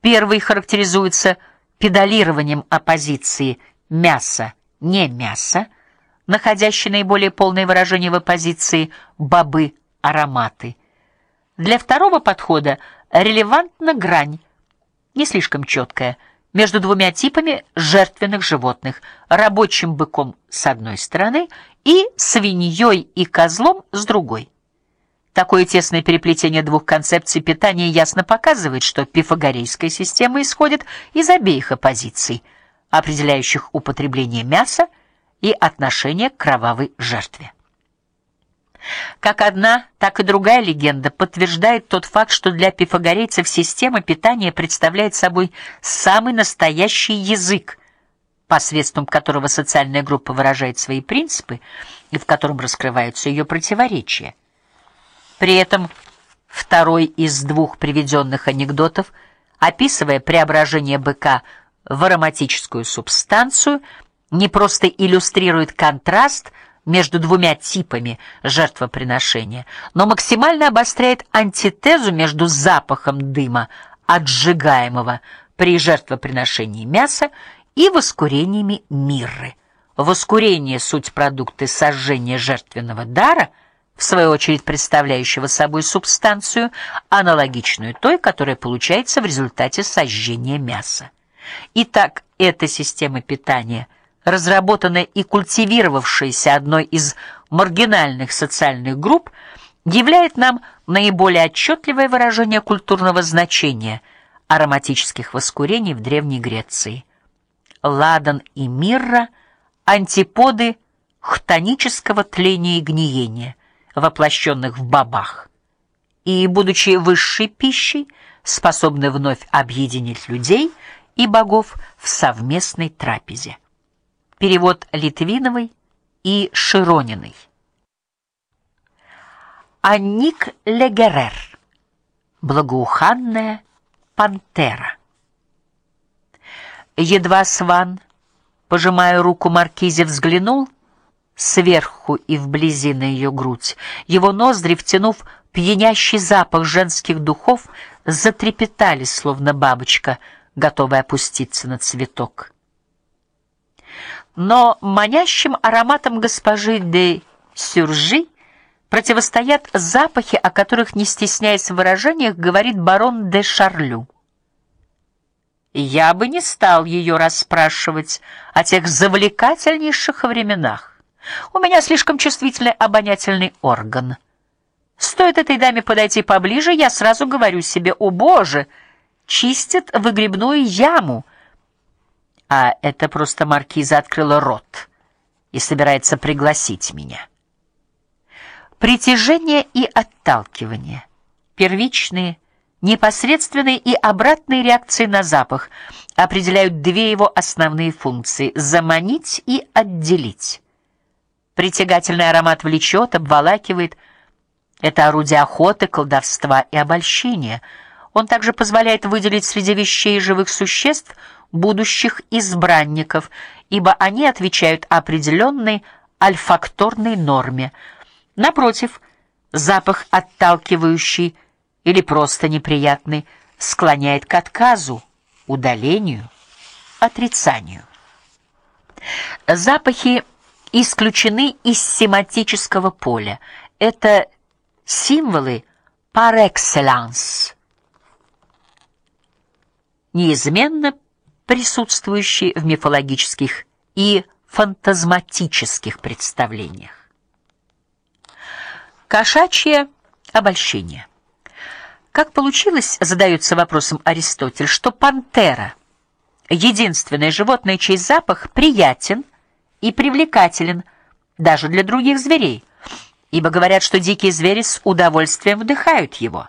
Первый характеризуется педалированием оппозиции мясо не мясо, находящей наиболее полное выражение в оппозиции бобы ароматы. Для второго подхода релевантна грань, не слишком четкая, между двумя типами жертвенных животных: рабочим быком с одной стороны и свиньей и козлом с другой. Такое тесное переплетение двух концепций питания ясно показывает, что пифагорейская система исходит из обеих оппозиций, определяющих употребление мяса и отношение к кровавой жертве. Как одна, так и другая легенда подтверждает тот факт, что для пифагорейцев система питания представляет собой самый настоящий язык, посредством которого социальная группа выражает свои принципы и в котором раскрываются ее противоречия. При этом второй из двух приведенных анекдотов, описывая преображение быка в ароматическую субстанцию, не просто иллюстрирует контраст между двумя типами жертвоприношения, но максимально обостряет антитезу между запахом дыма отжигаемого при жертвоприношении мяса и воскурениями мирры. Воскурение суть продукты сожжения жертвенного дара, в свою очередь представляющего собой субстанцию аналогичную той, которая получается в результате сожжения мяса. Итак, эта система питания – разработанная и культивировавшаяся одной из маргинальных социальных групп, являет нам наиболее отчетливое выражение культурного значения ароматических воскурений в Древней Греции. Ладан и мирра антиподы хтонического тления и гниения, воплощенных в бобах. И будучи высшей пищей, способны вновь объединить людей и богов в совместной трапезе. Перевод Литвиновой и Широниной. Анник Легерер. Благоуханная пантера. Едва Сван, пожимая руку маркизе, взглянул сверху и вблизи на ее грудь. Его ноздри, втянув пьянящий запах женских духов, затрепетали, словно бабочка, готовая опуститься на цветок но манящим ароматом госпожи де Сюржи противостоят запахи, о которых, не стесняясь в выражениях, говорит барон де Шарлю. Я бы не стал ее расспрашивать о тех завлекательнейших временах. У меня слишком чувствительный обонятельный орган. Стоит этой даме подойти поближе, я сразу говорю себе: "О, боже, чистит выгребную яму" а это просто маркиза открыла рот и собирается пригласить меня. Притяжение и отталкивание, первичные, непосредственные и обратные реакции на запах определяют две его основные функции: заманить и отделить. Притягательный аромат влечет, обволакивает. Это орудие охоты, колдовства и обольщения. Он также позволяет выделить среди вещей живых существ будущих избранников, ибо они отвечают определенной альфакторной норме. Напротив, запах отталкивающий или просто неприятный склоняет к отказу, удалению, отрицанию. Запахи исключены из семантического поля. Это символы par excellence. Неизменно присутствующие в мифологических и фантазматических представлениях. Кошачье обольщение. Как получилось, задается вопросом Аристотель, что пантера единственное животное, чей запах приятен и привлекателен даже для других зверей, ибо говорят, что дикие звери с удовольствием вдыхают его.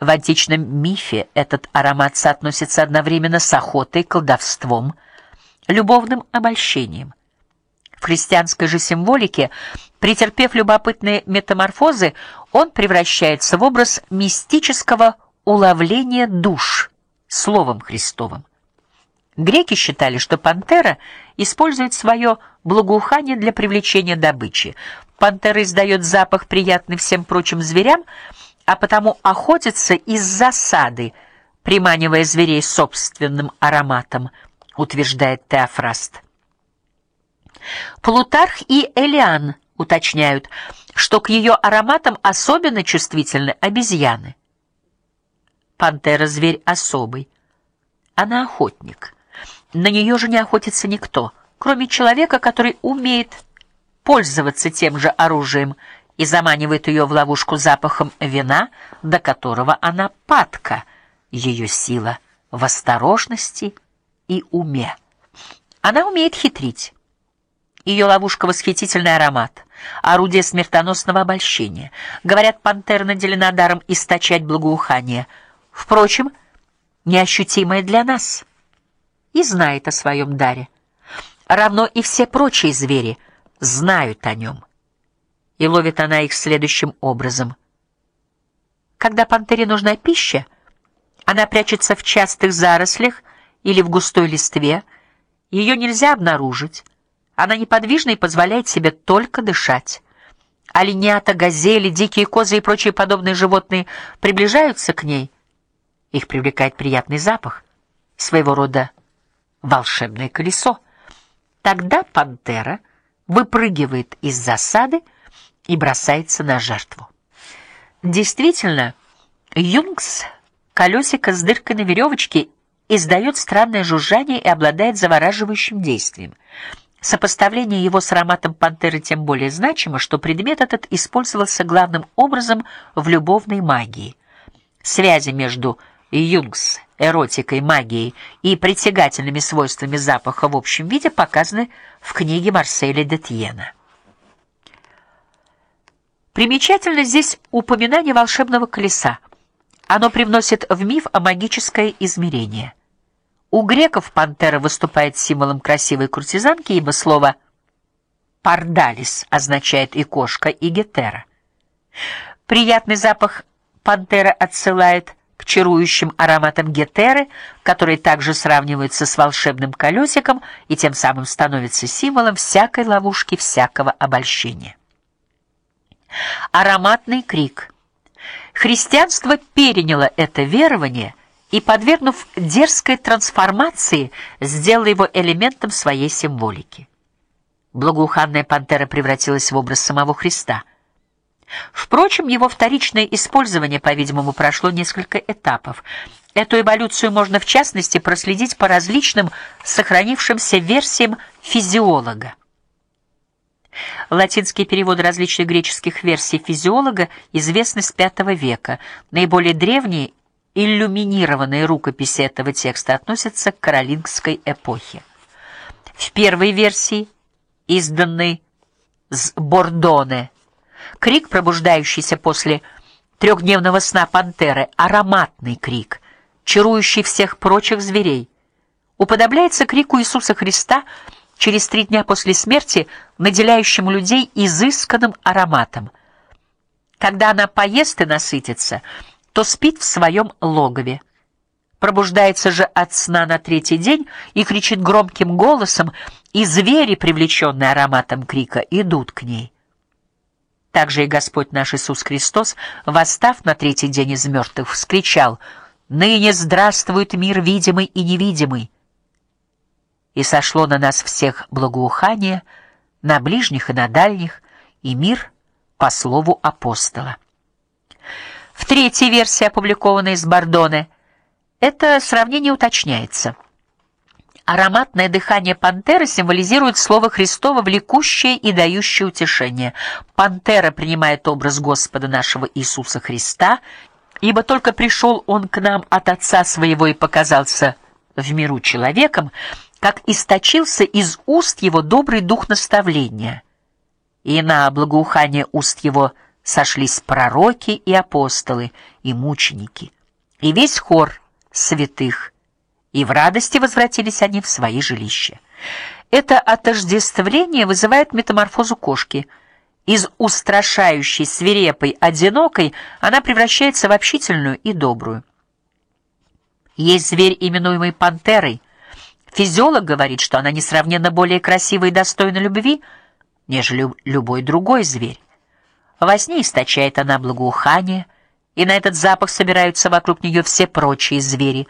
В античном мифе этот аромат соотносится одновременно с охотой, колдовством, любовным обольщением. В христианской же символике, претерпев любопытные метаморфозы, он превращается в образ мистического уловления душ словом Христовым. Греки считали, что пантера использует свое благоухание для привлечения добычи. Пантера издает запах приятный всем прочим зверям, а потому охотятся из засады, приманивая зверей собственным ароматом, утверждает Теофраст. Плутарх и Элиан уточняют, что к ее ароматам особенно чувствительны обезьяны. Пантера зверь особый. Она охотник. На нее же не охотится никто, кроме человека, который умеет пользоваться тем же оружием и заманивает ее в ловушку запахом вина, до которого она падка. Ее сила в осторожности и уме. Она умеет хитрить. Ее ловушка восхитительный аромат, орудие смертоносного обольщения. Говорят, пантера наделена даром источать благоухание. Впрочем, неощутимое для нас. И знает о своем даре. Равно и все прочие звери знают о нем. И ловит она их следующим образом. Когда пантере нужна пища, она прячется в частых зарослях или в густой листве. Ее нельзя обнаружить. Она неподвижна и позволяет себе только дышать. Оленята, газели, дикие козы и прочие подобные животные приближаются к ней. Их привлекает приятный запах, своего рода волшебное колесо. Тогда пантера выпрыгивает из засады и бросается на жертву. Действительно, Юнгс колесико с дыркой на веревочке издает странное жужжание и обладает завораживающим действием. Сопоставление его с ароматом пантеры тем более значимо, что предмет этот использовался главным образом в любовной магии. Связи между Юнгс, эротикой, магией и притягательными свойствами запаха в общем виде показаны в книге Марселя де Тьена. Примечательно здесь упоминание волшебного колеса. Оно привносит в миф о магическое измерение. У греков пантера выступает символом красивой куртизанки, ибо слово пардалис означает и кошка, и гетера. Приятный запах пантера отсылает к чарующим ароматам гетеры, которые также сравниваются с волшебным колесиком и тем самым становятся символом всякой ловушки, всякого обольщения. Ароматный крик. Христианство переняло это верование и, подвергнув дерзкой трансформации, сделал его элементом своей символики. Благоуханная пантера превратилась в образ самого Христа. Впрочем, его вторичное использование, по-видимому, прошло несколько этапов. Эту эволюцию можно в частности проследить по различным сохранившимся версиям физиолога. Латинские переводы различных греческих версий физиолога известны с V века. Наиболее древние иллюминированные рукописи этого текста относятся к каролингской эпохе. В первой версии, изданной с Бордоне, крик, пробуждающийся после трехдневного сна пантеры, ароматный крик, чарующий всех прочих зверей, уподобляется крику Иисуса Христа через три дня после смерти, наделяющему людей изысканным ароматом. Когда она поест и насытится, то спит в своем логове. Пробуждается же от сна на третий день и кричит громким голосом, и звери, привлеченные ароматом крика, идут к ней. Также и Господь наш Иисус Христос, восстав на третий день из мертвых, вскричал: "Ныне здравствует мир видимый и невидимый". И сошло на нас всех благоухание, на ближних и на дальних, и мир по слову апостола. В третьей версии, опубликованной из Бордоне, это сравнение уточняется. Ароматное дыхание пантеры символизирует слово Христово, влекущее и дающее утешение. Пантера принимает образ Господа нашего Иисуса Христа, ибо только пришел он к нам от Отца своего и показался в миру человеком, как источился из уст его добрый дух наставления. И на благоухание уст его сошлись пророки и апостолы, и мученики, и весь хор святых, и в радости возвратились они в свои жилища. Это отождествление вызывает метаморфозу кошки. Из устрашающей, свирепой, одинокой она превращается в общительную и добрую. Есть зверь, именуемый пантерой. Физиолог говорит, что она несравненно более красива и достойна любви, нежели любой другой зверь. Во сне источает она благоухание, и на этот запах собираются вокруг нее все прочие звери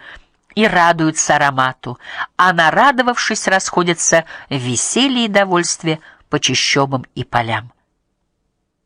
и радуются аромату, а нарадовавшись, расходятся в веселье и довольстве по чащобам и полям.